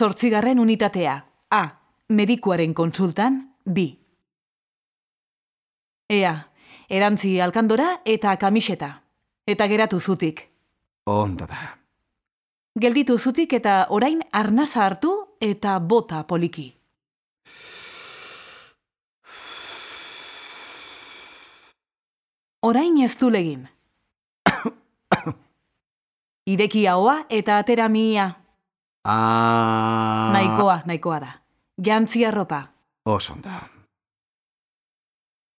zortzigarren unitatea. A. Medikuaren konsultan, B. Ea, erantzi alkandora eta kamiseta. Eta geratu zutik. Ondo da. Gelditu zutik eta orain arnasa hartu eta bota poliki. Orain ez du legin. Ireki haua eta atera mia. Ah... Nahikoa, nahikoa da. Jantzi arropa. Oso ondo.